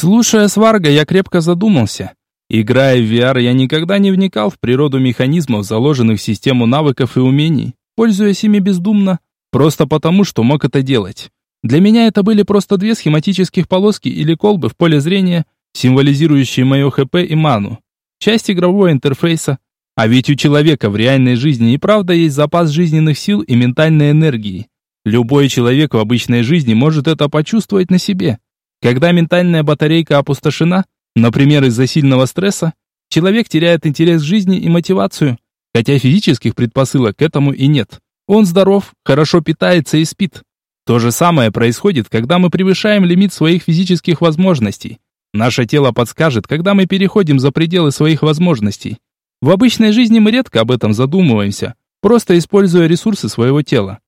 Слушая Сварга, я крепко задумался. Играя в VR, я никогда не вникал в природу механизмов, заложенных в систему навыков и умений, пользуясь ими бездумно, просто потому, что мог это делать. Для меня это были просто две схематических полоски или колбы в поле зрения, символизирующие мое ХП и ману. Часть игрового интерфейса. А ведь у человека в реальной жизни и правда есть запас жизненных сил и ментальной энергии. Любой человек в обычной жизни может это почувствовать на себе. Когда ментальная батарейка опустошена, например, из-за сильного стресса, человек теряет интерес к жизни и мотивацию, хотя физических предпосылок к этому и нет. Он здоров, хорошо питается и спит. То же самое происходит, когда мы превышаем лимит своих физических возможностей. Наше тело подскажет, когда мы переходим за пределы своих возможностей. В обычной жизни мы редко об этом задумываемся, просто используя ресурсы своего тела.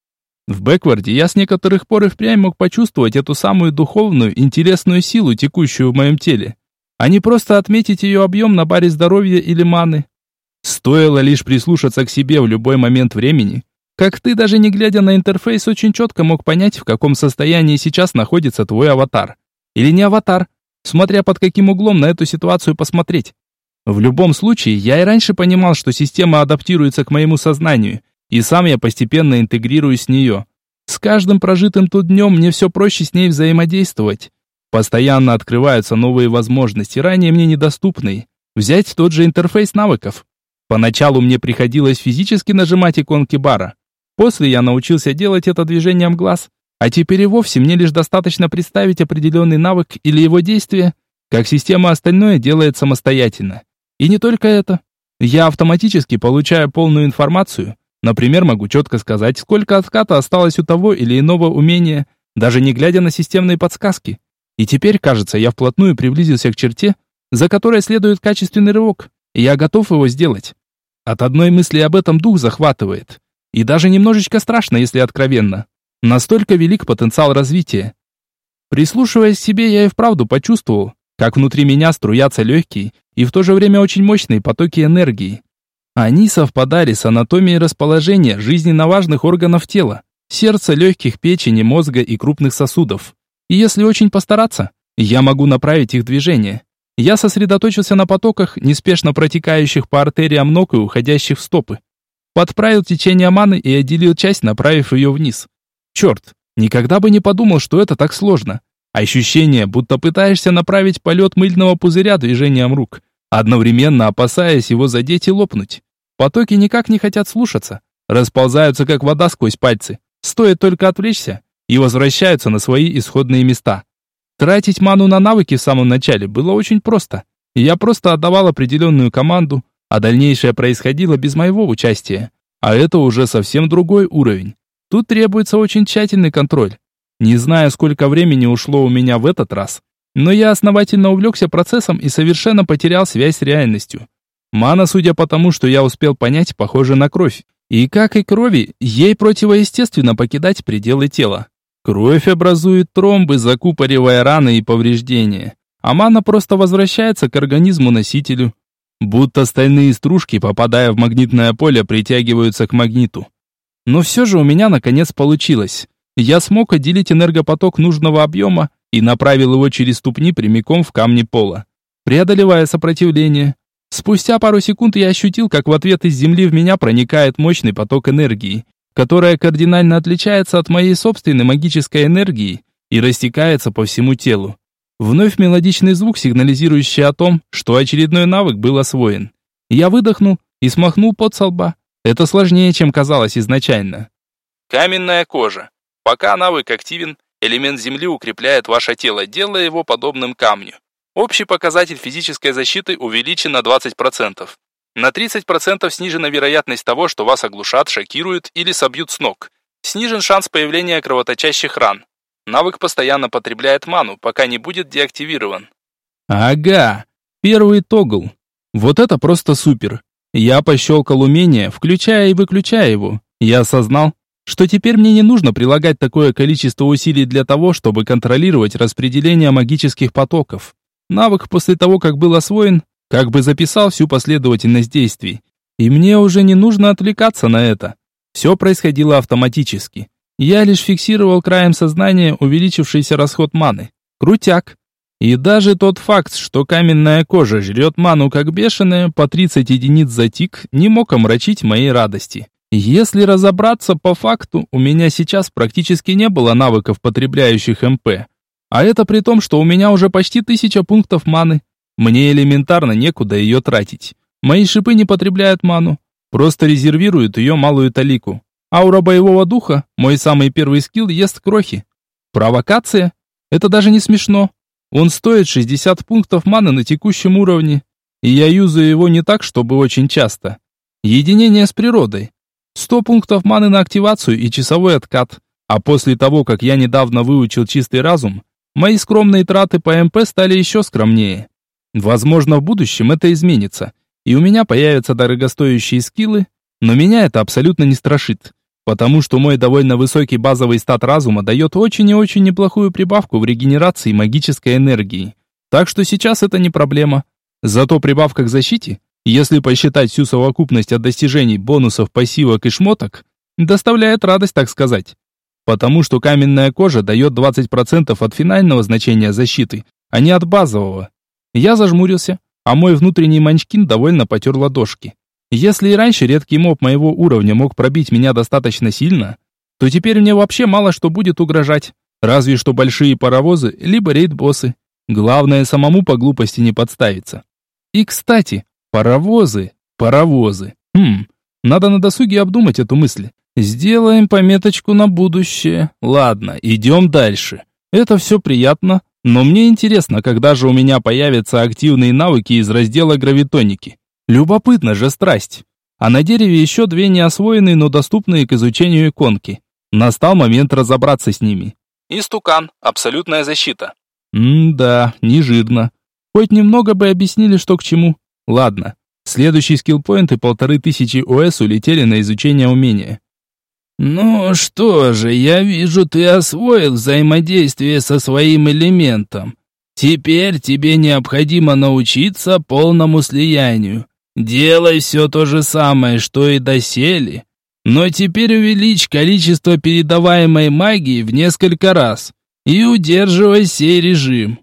В бэкварде я с некоторых пор и впрямь мог почувствовать эту самую духовную, интересную силу, текущую в моем теле, а не просто отметить ее объем на баре здоровья или маны. Стоило лишь прислушаться к себе в любой момент времени, как ты, даже не глядя на интерфейс, очень четко мог понять, в каком состоянии сейчас находится твой аватар. Или не аватар, смотря под каким углом на эту ситуацию посмотреть. В любом случае, я и раньше понимал, что система адаптируется к моему сознанию, и сам я постепенно интегрируюсь с нее. С каждым прожитым тут днем мне все проще с ней взаимодействовать. Постоянно открываются новые возможности, ранее мне недоступные. Взять тот же интерфейс навыков. Поначалу мне приходилось физически нажимать иконки бара, После я научился делать это движением глаз, а теперь и вовсе мне лишь достаточно представить определенный навык или его действие, как система остальное делает самостоятельно. И не только это. Я автоматически получаю полную информацию, например, могу четко сказать, сколько отката осталось у того или иного умения, даже не глядя на системные подсказки. И теперь, кажется, я вплотную приблизился к черте, за которой следует качественный рывок, и я готов его сделать. От одной мысли об этом дух захватывает. И даже немножечко страшно, если откровенно. Настолько велик потенциал развития. Прислушиваясь к себе, я и вправду почувствовал, как внутри меня струятся легкие и в то же время очень мощные потоки энергии. Они совпадали с анатомией расположения жизненно важных органов тела, сердца, легких, печени, мозга и крупных сосудов. И если очень постараться, я могу направить их движение. Я сосредоточился на потоках, неспешно протекающих по артериям ног и уходящих в стопы. Подправил течение маны и отделил часть, направив ее вниз. Черт, никогда бы не подумал, что это так сложно. Ощущение, будто пытаешься направить полет мыльного пузыря движением рук, одновременно опасаясь его задеть и лопнуть. Потоки никак не хотят слушаться, расползаются как вода сквозь пальцы. Стоит только отвлечься и возвращаются на свои исходные места. Тратить ману на навыки в самом начале было очень просто. Я просто отдавал определенную команду, а дальнейшее происходило без моего участия. А это уже совсем другой уровень. Тут требуется очень тщательный контроль. Не знаю, сколько времени ушло у меня в этот раз, но я основательно увлекся процессом и совершенно потерял связь с реальностью. Мана, судя по тому, что я успел понять, похожа на кровь. И как и крови, ей противоестественно покидать пределы тела. Кровь образует тромбы, закупоривая раны и повреждения. А мана просто возвращается к организму-носителю. Будто стальные стружки, попадая в магнитное поле, притягиваются к магниту. Но все же у меня наконец получилось. Я смог отделить энергопоток нужного объема и направил его через ступни прямиком в камни пола, преодолевая сопротивление. Спустя пару секунд я ощутил, как в ответ из земли в меня проникает мощный поток энергии, которая кардинально отличается от моей собственной магической энергии и растекается по всему телу. Вновь мелодичный звук, сигнализирующий о том, что очередной навык был освоен. Я выдохнул и смахнул под со лба. Это сложнее, чем казалось изначально. Каменная кожа. Пока навык активен, элемент земли укрепляет ваше тело, делая его подобным камню. Общий показатель физической защиты увеличен на 20%. На 30% снижена вероятность того, что вас оглушат, шокируют или собьют с ног. Снижен шанс появления кровоточащих ран. Навык постоянно потребляет ману, пока не будет деактивирован. Ага, первый тогл. Вот это просто супер. Я пощелкал умение, включая и выключая его. Я осознал, что теперь мне не нужно прилагать такое количество усилий для того, чтобы контролировать распределение магических потоков. Навык после того, как был освоен, как бы записал всю последовательность действий. И мне уже не нужно отвлекаться на это. Все происходило автоматически. Я лишь фиксировал краем сознания увеличившийся расход маны. Крутяк. И даже тот факт, что каменная кожа жрет ману как бешеная, по 30 единиц за тик, не мог омрачить моей радости. Если разобраться по факту, у меня сейчас практически не было навыков, потребляющих МП. А это при том, что у меня уже почти тысяча пунктов маны. Мне элементарно некуда ее тратить. Мои шипы не потребляют ману, просто резервируют ее малую талику. Аура боевого духа, мой самый первый скилл, ест крохи. Провокация? Это даже не смешно. Он стоит 60 пунктов маны на текущем уровне, и я юзаю его не так, чтобы очень часто. Единение с природой. 100 пунктов маны на активацию и часовой откат. А после того, как я недавно выучил чистый разум, мои скромные траты по МП стали еще скромнее. Возможно, в будущем это изменится, и у меня появятся дорогостоящие скиллы, но меня это абсолютно не страшит потому что мой довольно высокий базовый стат разума дает очень и очень неплохую прибавку в регенерации магической энергии. Так что сейчас это не проблема. Зато прибавка к защите, если посчитать всю совокупность от достижений, бонусов, пассивок и шмоток, доставляет радость, так сказать. Потому что каменная кожа дает 20% от финального значения защиты, а не от базового. Я зажмурился, а мой внутренний манчкин довольно потер ладошки. Если и раньше редкий моб моего уровня мог пробить меня достаточно сильно, то теперь мне вообще мало что будет угрожать. Разве что большие паровозы, либо рейд-боссы. Главное, самому по глупости не подставиться. И, кстати, паровозы, паровозы. Хм, надо на досуге обдумать эту мысль. Сделаем пометочку на будущее. Ладно, идем дальше. Это все приятно, но мне интересно, когда же у меня появятся активные навыки из раздела гравитоники. Любопытно же страсть. А на дереве еще две неосвоенные, но доступные к изучению иконки. Настал момент разобраться с ними. Истукан. Абсолютная защита. М-да, не жирно. Хоть немного бы объяснили, что к чему. Ладно. Следующий скиллпоинт и полторы тысячи ОС улетели на изучение умения. «Ну что же, я вижу, ты освоил взаимодействие со своим элементом. Теперь тебе необходимо научиться полному слиянию. Делай все то же самое, что и доселе, но теперь увеличь количество передаваемой магии в несколько раз и удерживай сей режим.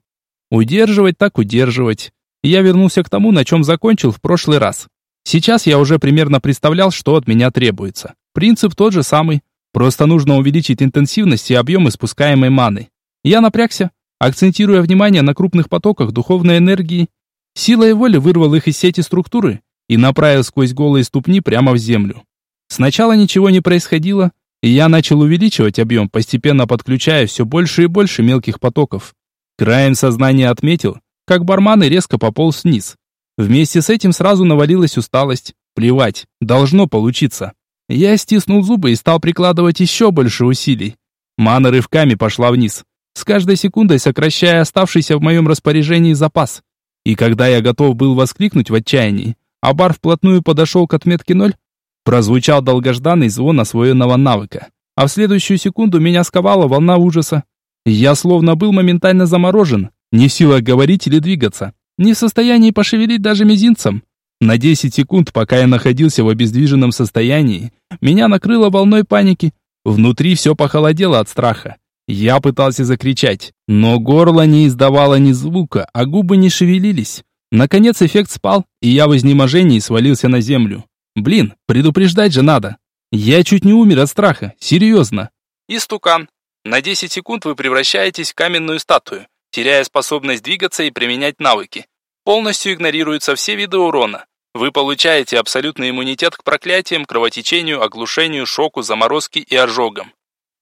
Удерживать так удерживать. Я вернулся к тому, на чем закончил в прошлый раз. Сейчас я уже примерно представлял, что от меня требуется. Принцип тот же самый, просто нужно увеличить интенсивность и объем испускаемой маны. Я напрягся, акцентируя внимание на крупных потоках духовной энергии Силой воли вырвал их из сети структуры и направил сквозь голые ступни прямо в землю. Сначала ничего не происходило, и я начал увеличивать объем, постепенно подключая все больше и больше мелких потоков. Краем сознания отметил, как барманы резко пополз вниз. Вместе с этим сразу навалилась усталость. Плевать, должно получиться. Я стиснул зубы и стал прикладывать еще больше усилий. Мана рывками пошла вниз, с каждой секундой сокращая оставшийся в моем распоряжении запас. И когда я готов был воскликнуть в отчаянии, а бар вплотную подошел к отметке ноль, прозвучал долгожданный звон освоенного навыка. А в следующую секунду меня сковала волна ужаса. Я словно был моментально заморожен, не в силах говорить или двигаться, не в состоянии пошевелить даже мизинцем. На 10 секунд, пока я находился в обездвиженном состоянии, меня накрыло волной паники. Внутри все похолодело от страха. Я пытался закричать, но горло не издавало ни звука, а губы не шевелились. Наконец эффект спал, и я в изнеможении свалился на землю. Блин, предупреждать же надо. Я чуть не умер от страха, серьезно. Истукан. На 10 секунд вы превращаетесь в каменную статую, теряя способность двигаться и применять навыки. Полностью игнорируются все виды урона. Вы получаете абсолютный иммунитет к проклятиям, кровотечению, оглушению, шоку, заморозке и ожогам.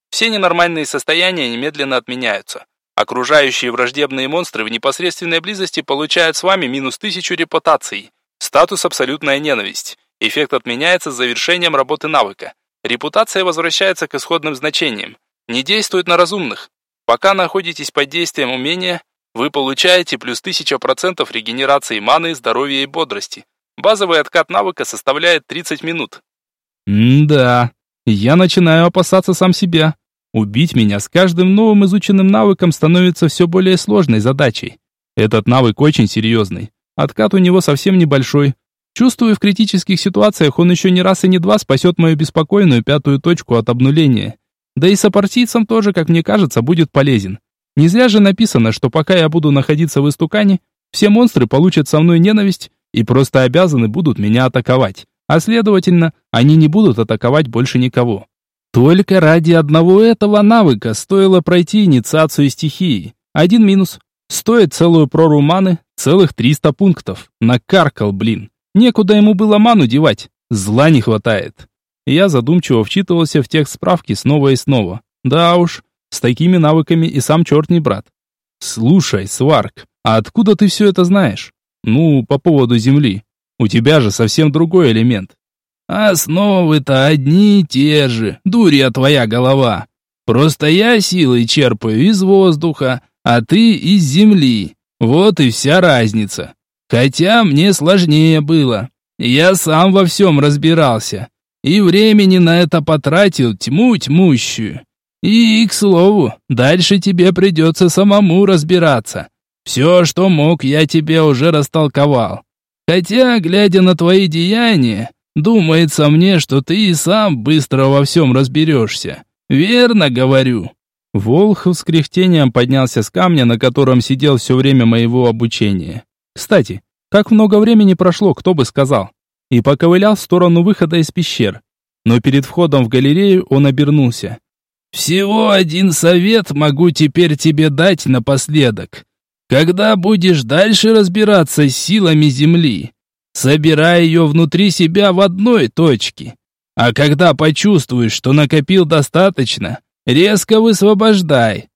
Все ненормальные состояния немедленно отменяются. Окружающие враждебные монстры в непосредственной близости получают с вами минус тысячу репутаций. Статус «Абсолютная ненависть». Эффект отменяется с завершением работы навыка. Репутация возвращается к исходным значениям. Не действует на разумных. Пока находитесь под действием умения, вы получаете плюс 1000% регенерации маны, здоровья и бодрости. Базовый откат навыка составляет 30 минут. М-да, я начинаю опасаться сам себя. Убить меня с каждым новым изученным навыком становится все более сложной задачей. Этот навык очень серьезный. Откат у него совсем небольшой. Чувствую, в критических ситуациях он еще не раз и не два спасет мою беспокойную пятую точку от обнуления. Да и сопартийцам тоже, как мне кажется, будет полезен. Не зря же написано, что пока я буду находиться в Истукане, все монстры получат со мной ненависть и просто обязаны будут меня атаковать. А следовательно, они не будут атаковать больше никого. Только ради одного этого навыка стоило пройти инициацию стихии. Один минус. Стоит целую прору маны, целых 300 пунктов. Накаркал, блин. Некуда ему было ману девать. Зла не хватает. Я задумчиво вчитывался в текст справки снова и снова. Да уж, с такими навыками и сам черт не брат. Слушай, Сварк, а откуда ты все это знаешь? Ну, по поводу Земли. У тебя же совсем другой элемент. Основы-то одни и те же, дурья твоя голова. Просто я силой черпаю из воздуха, а ты из земли. Вот и вся разница. Хотя мне сложнее было. Я сам во всем разбирался. И времени на это потратил тьму тьмущую. И, к слову, дальше тебе придется самому разбираться. Все, что мог, я тебе уже растолковал. Хотя, глядя на твои деяния, думается мне, что ты и сам быстро во всем разберешься. Верно говорю?» Волхов с кряхтением поднялся с камня, на котором сидел все время моего обучения. Кстати, как много времени прошло, кто бы сказал. И поковылял в сторону выхода из пещер. Но перед входом в галерею он обернулся. «Всего один совет могу теперь тебе дать напоследок. Когда будешь дальше разбираться с силами Земли, собирай ее внутри себя в одной точке. А когда почувствуешь, что накопил достаточно, резко высвобождай.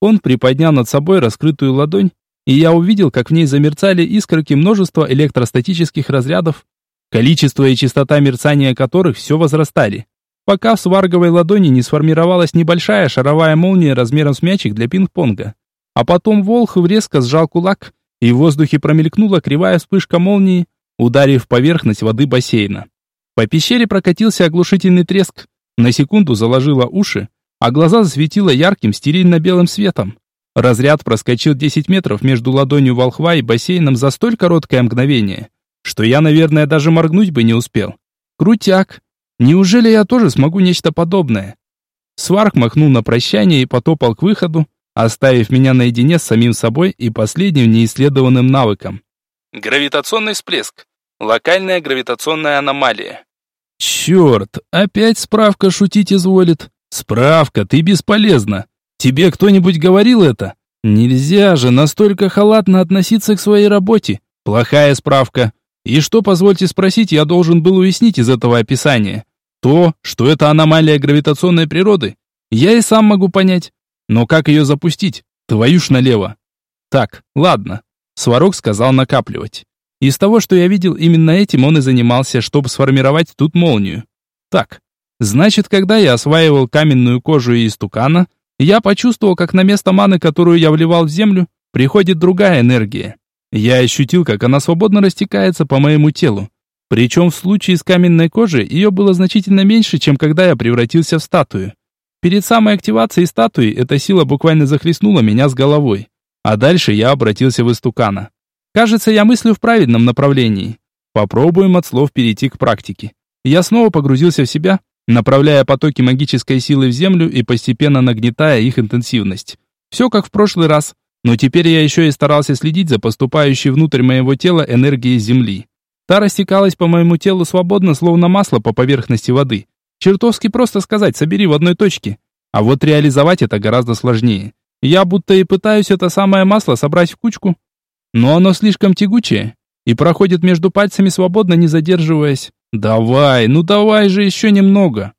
Он приподнял над собой раскрытую ладонь, и я увидел, как в ней замерцали искорки множества электростатических разрядов, количество и частота мерцания которых все возрастали, пока в сварговой ладони не сформировалась небольшая шаровая молния размером с мячик для пинг-понга. А потом Волхов резко сжал кулак, и в воздухе промелькнула кривая вспышка молнии, ударив поверхность воды бассейна. По пещере прокатился оглушительный треск, на секунду заложило уши, а глаза засветило ярким стерильно-белым светом. Разряд проскочил 10 метров между ладонью волхва и бассейном за столь короткое мгновение, что я, наверное, даже моргнуть бы не успел. Крутяк! Неужели я тоже смогу нечто подобное? Сварк махнул на прощание и потопал к выходу, оставив меня наедине с самим собой и последним неисследованным навыком. Гравитационный всплеск. Локальная гравитационная аномалия. Черт, опять справка шутить изволит. Справка, ты бесполезна. Тебе кто-нибудь говорил это? Нельзя же настолько халатно относиться к своей работе. Плохая справка. И что, позвольте спросить, я должен был уяснить из этого описания? То, что это аномалия гравитационной природы, я и сам могу понять. Но как ее запустить? Твою ж налево. Так, ладно. Сварог сказал накапливать. Из того, что я видел, именно этим он и занимался, чтобы сформировать тут молнию. Так, значит, когда я осваивал каменную кожу и истукана, я почувствовал, как на место маны, которую я вливал в землю, приходит другая энергия. Я ощутил, как она свободно растекается по моему телу. Причем в случае с каменной кожей ее было значительно меньше, чем когда я превратился в статую. Перед самой активацией статуи эта сила буквально захлестнула меня с головой. А дальше я обратился в истукана. Кажется, я мыслю в правильном направлении. Попробуем от слов перейти к практике. Я снова погрузился в себя, направляя потоки магической силы в землю и постепенно нагнетая их интенсивность. Все как в прошлый раз, но теперь я еще и старался следить за поступающей внутрь моего тела энергией земли. Та растекалась по моему телу свободно, словно масло по поверхности воды. Чертовски просто сказать «собери в одной точке». А вот реализовать это гораздо сложнее. Я будто и пытаюсь это самое масло собрать в кучку, но оно слишком тягучее и проходит между пальцами свободно, не задерживаясь. Давай, ну давай же еще немного.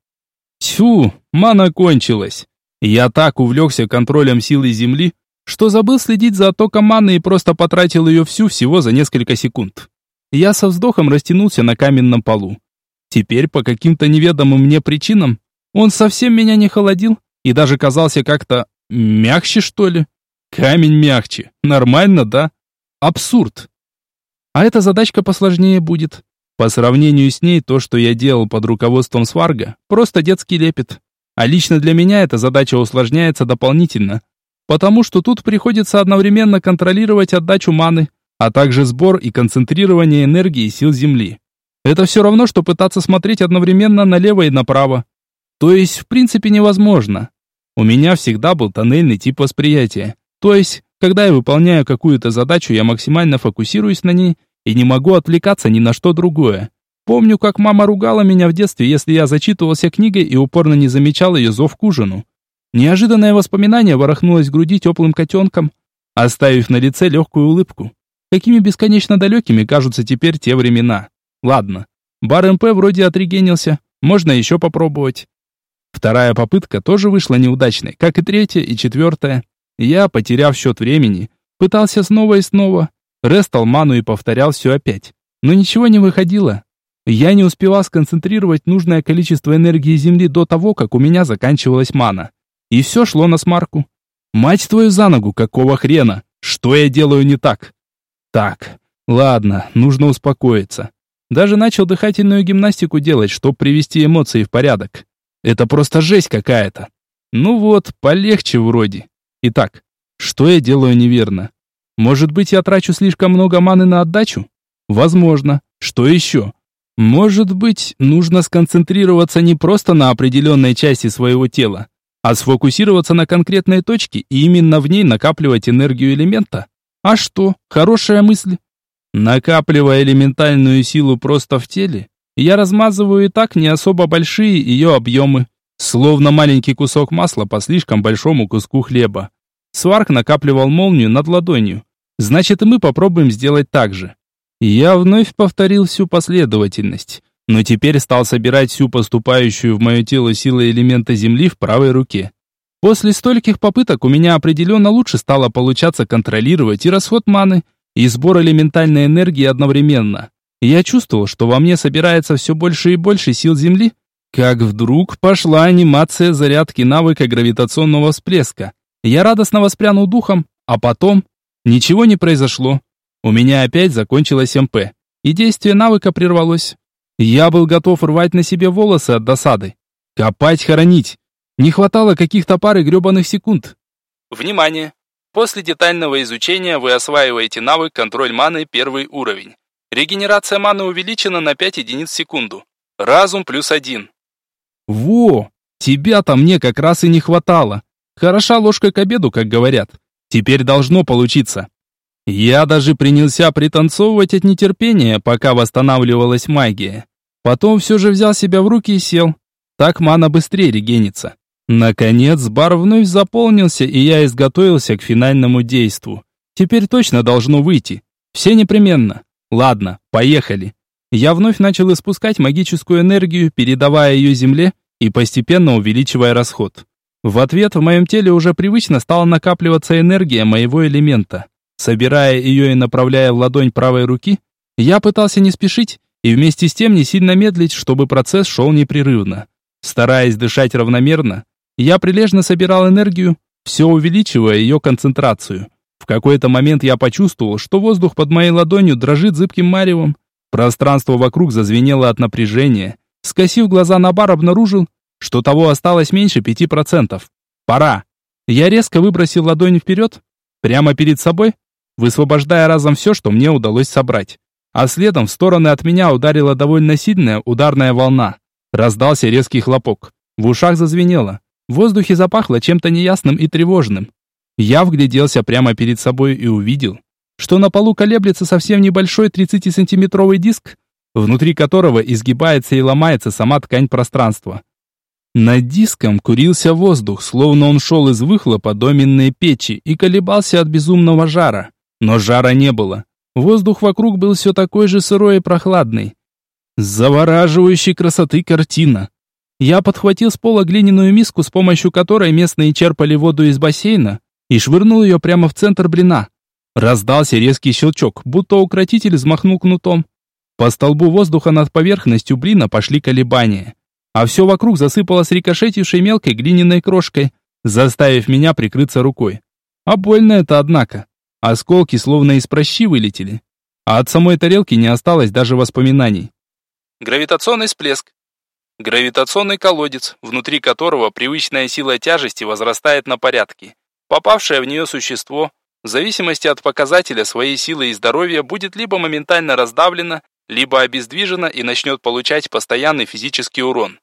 Тьфу, мана кончилась. Я так увлекся контролем силы Земли, что забыл следить за оттоком маны и просто потратил ее всю всего за несколько секунд. Я со вздохом растянулся на каменном полу. Теперь по каким-то неведомым мне причинам он совсем меня не холодил и даже казался как-то мягче, что ли. Камень мягче. Нормально, да? Абсурд. А эта задачка посложнее будет. По сравнению с ней, то, что я делал под руководством Сварга, просто детский лепет. А лично для меня эта задача усложняется дополнительно, потому что тут приходится одновременно контролировать отдачу маны, а также сбор и концентрирование энергии сил Земли. Это все равно, что пытаться смотреть одновременно налево и направо. То есть, в принципе, невозможно. У меня всегда был тоннельный тип восприятия. То есть, когда я выполняю какую-то задачу, я максимально фокусируюсь на ней и не могу отвлекаться ни на что другое. Помню, как мама ругала меня в детстве, если я зачитывался книгой и упорно не замечал ее зов к ужину. Неожиданное воспоминание ворохнулось в груди теплым котенком, оставив на лице легкую улыбку. Какими бесконечно далекими кажутся теперь те времена. Ладно, бар МП вроде отрегенился, можно еще попробовать. Вторая попытка тоже вышла неудачной, как и третья и четвертая. Я, потеряв счет времени, пытался снова и снова, рестал ману и повторял все опять. Но ничего не выходило. Я не успевал сконцентрировать нужное количество энергии Земли до того, как у меня заканчивалась мана. И все шло на смарку. Мать твою за ногу, какого хрена? Что я делаю не так? Так, ладно, нужно успокоиться. Даже начал дыхательную гимнастику делать, чтобы привести эмоции в порядок. Это просто жесть какая-то. Ну вот, полегче вроде. Итак, что я делаю неверно? Может быть, я трачу слишком много маны на отдачу? Возможно. Что еще? Может быть, нужно сконцентрироваться не просто на определенной части своего тела, а сфокусироваться на конкретной точке и именно в ней накапливать энергию элемента? А что? Хорошая мысль. Накапливая элементальную силу просто в теле, я размазываю и так не особо большие ее объемы, словно маленький кусок масла по слишком большому куску хлеба. Сварк накапливал молнию над ладонью. Значит, и мы попробуем сделать так же. Я вновь повторил всю последовательность, но теперь стал собирать всю поступающую в мое тело силу элемента Земли в правой руке. После стольких попыток у меня определенно лучше стало получаться контролировать и расход маны, и сбор элементальной энергии одновременно. Я чувствовал, что во мне собирается все больше и больше сил Земли, как вдруг пошла анимация зарядки навыка гравитационного всплеска. Я радостно воспрянул духом, а потом... Ничего не произошло. У меня опять закончилась МП, и действие навыка прервалось. Я был готов рвать на себе волосы от досады. Копать, хоронить. Не хватало каких-то пары гребаных секунд. Внимание! После детального изучения вы осваиваете навык контроль маны первый уровень. Регенерация маны увеличена на 5 единиц в секунду. Разум плюс один. Во! Тебя-то мне как раз и не хватало. Хороша ложка к обеду, как говорят. Теперь должно получиться. Я даже принялся пританцовывать от нетерпения, пока восстанавливалась магия. Потом все же взял себя в руки и сел. Так мана быстрее регенится. Наконец, бар вновь заполнился, и я изготовился к финальному действу. Теперь точно должно выйти. Все непременно. Ладно, поехали. Я вновь начал испускать магическую энергию, передавая ее земле и постепенно увеличивая расход. В ответ в моем теле уже привычно стала накапливаться энергия моего элемента. Собирая ее и направляя в ладонь правой руки, я пытался не спешить и вместе с тем не сильно медлить, чтобы процесс шел непрерывно. Стараясь дышать равномерно, я прилежно собирал энергию, все увеличивая ее концентрацию. В какой-то момент я почувствовал, что воздух под моей ладонью дрожит зыбким маревом. Пространство вокруг зазвенело от напряжения. Скосив глаза на бар, обнаружил, что того осталось меньше пяти процентов. Пора. Я резко выбросил ладонь вперед, прямо перед собой, высвобождая разом все, что мне удалось собрать. А следом в стороны от меня ударила довольно сильная ударная волна. Раздался резкий хлопок. В ушах зазвенело. В воздухе запахло чем-то неясным и тревожным. Я вгляделся прямо перед собой и увидел, что на полу колеблется совсем небольшой 30-сантиметровый диск, внутри которого изгибается и ломается сама ткань пространства. Над диском курился воздух, словно он шел из выхлопа доменной печи и колебался от безумного жара. Но жара не было. Воздух вокруг был все такой же сырой и прохладный. Завораживающей красоты картина. Я подхватил с пола глиняную миску, с помощью которой местные черпали воду из бассейна, и швырнул ее прямо в центр блина. Раздался резкий щелчок, будто укротитель взмахнул кнутом. По столбу воздуха над поверхностью блина пошли колебания, а все вокруг засыпалось рикошетившей мелкой глиняной крошкой, заставив меня прикрыться рукой. А больно это, однако. Осколки словно из прощи вылетели. А от самой тарелки не осталось даже воспоминаний. Гравитационный всплеск. Гравитационный колодец, внутри которого привычная сила тяжести возрастает на порядки. Попавшее в нее существо, в зависимости от показателя своей силы и здоровья, будет либо моментально раздавлено, либо обездвижено и начнет получать постоянный физический урон.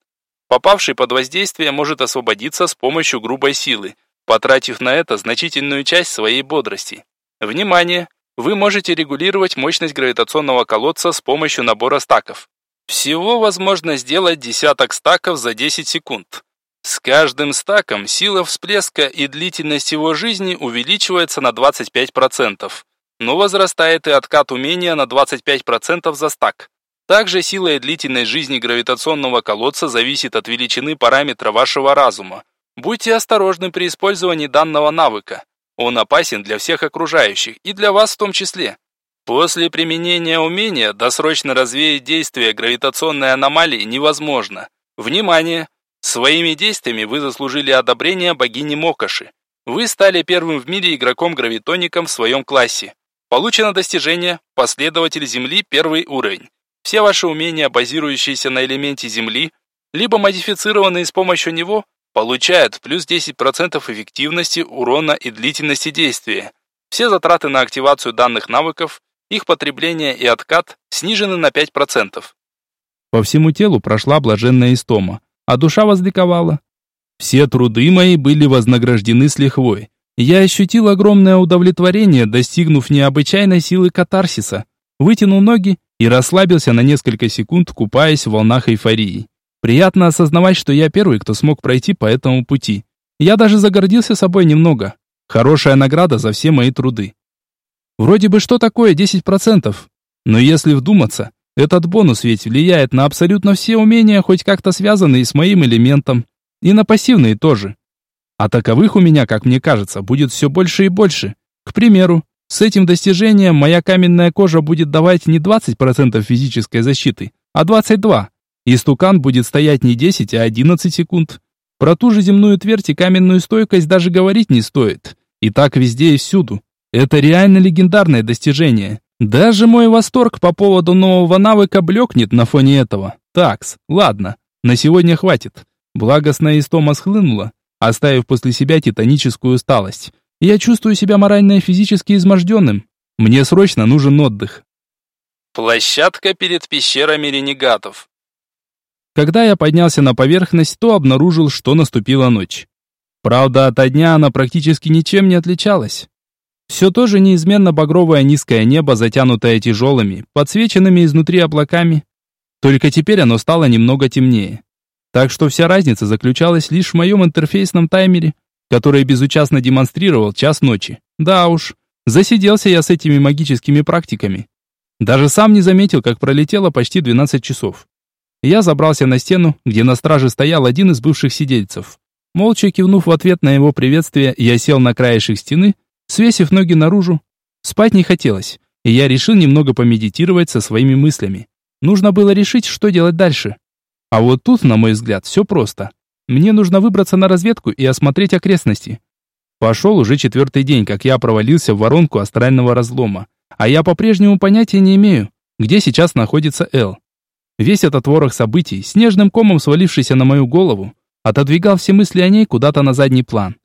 Попавший под воздействие может освободиться с помощью грубой силы, потратив на это значительную часть своей бодрости. Внимание! Вы можете регулировать мощность гравитационного колодца с помощью набора стаков. Всего возможно сделать десяток стаков за 10 секунд. С каждым стаком сила всплеска и длительность его жизни увеличивается на 25%, но возрастает и откат умения на 25% за стак. Также сила и длительность жизни гравитационного колодца зависит от величины параметра вашего разума. Будьте осторожны при использовании данного навыка. Он опасен для всех окружающих, и для вас в том числе. После применения умения досрочно развеять действие гравитационной аномалии невозможно. Внимание! Своими действиями вы заслужили одобрение богини Мокоши. Вы стали первым в мире игроком-гравитоником в своем классе. Получено достижение «Последователь Земли первый уровень». Все ваши умения, базирующиеся на элементе Земли, либо модифицированные с помощью него, Получают плюс 10% эффективности, урона и длительности действия. Все затраты на активацию данных навыков, их потребление и откат снижены на 5%. По всему телу прошла блаженная истома, а душа возликовала. Все труды мои были вознаграждены с лихвой. Я ощутил огромное удовлетворение, достигнув необычайной силы катарсиса, вытянул ноги и расслабился на несколько секунд, купаясь в волнах эйфории. Приятно осознавать, что я первый, кто смог пройти по этому пути. Я даже загордился собой немного. Хорошая награда за все мои труды. Вроде бы что такое 10%? Но если вдуматься, этот бонус ведь влияет на абсолютно все умения, хоть как-то связанные с моим элементом. И на пассивные тоже. А таковых у меня, как мне кажется, будет все больше и больше. К примеру, с этим достижением моя каменная кожа будет давать не 20% физической защиты, а 22%. И стукан будет стоять не 10, а 11 секунд. Про ту же земную твердь и каменную стойкость даже говорить не стоит. И так везде и всюду. Это реально легендарное достижение. Даже мой восторг по поводу нового навыка блекнет на фоне этого. Такс, ладно, на сегодня хватит. Благостная истома схлынула, оставив после себя титаническую усталость. Я чувствую себя морально и физически изможденным. Мне срочно нужен отдых. Площадка перед пещерами ренегатов. Когда я поднялся на поверхность, то обнаружил, что наступила ночь. Правда, от дня она практически ничем не отличалась. Все то же неизменно багровое низкое небо, затянутое тяжелыми, подсвеченными изнутри облаками. Только теперь оно стало немного темнее. Так что вся разница заключалась лишь в моем интерфейсном таймере, который безучастно демонстрировал час ночи. Да уж, засиделся я с этими магическими практиками. Даже сам не заметил, как пролетело почти 12 часов. Я забрался на стену, где на страже стоял один из бывших сидельцев. Молча кивнув в ответ на его приветствие, я сел на краешек стены, свесив ноги наружу. Спать не хотелось, и я решил немного помедитировать со своими мыслями. Нужно было решить, что делать дальше. А вот тут, на мой взгляд, все просто. Мне нужно выбраться на разведку и осмотреть окрестности. Пошел уже четвертый день, как я провалился в воронку астрального разлома. А я по-прежнему понятия не имею, где сейчас находится Эл. Весь этот ворох событий, снежным комом свалившийся на мою голову, отодвигал все мысли о ней куда-то на задний план.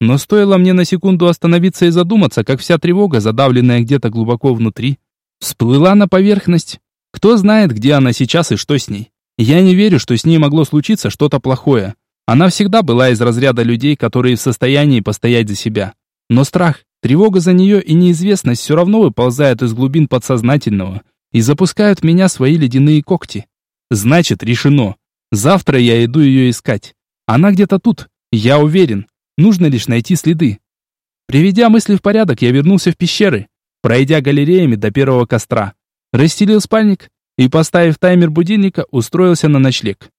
Но стоило мне на секунду остановиться и задуматься, как вся тревога, задавленная где-то глубоко внутри, всплыла на поверхность. Кто знает, где она сейчас и что с ней. Я не верю, что с ней могло случиться что-то плохое. Она всегда была из разряда людей, которые в состоянии постоять за себя. Но страх, тревога за нее и неизвестность все равно выползают из глубин подсознательного и запускают в меня свои ледяные когти. Значит, решено. Завтра я иду ее искать. Она где-то тут, я уверен. Нужно лишь найти следы. Приведя мысли в порядок, я вернулся в пещеры, пройдя галереями до первого костра. Расстелил спальник и, поставив таймер будильника, устроился на ночлег.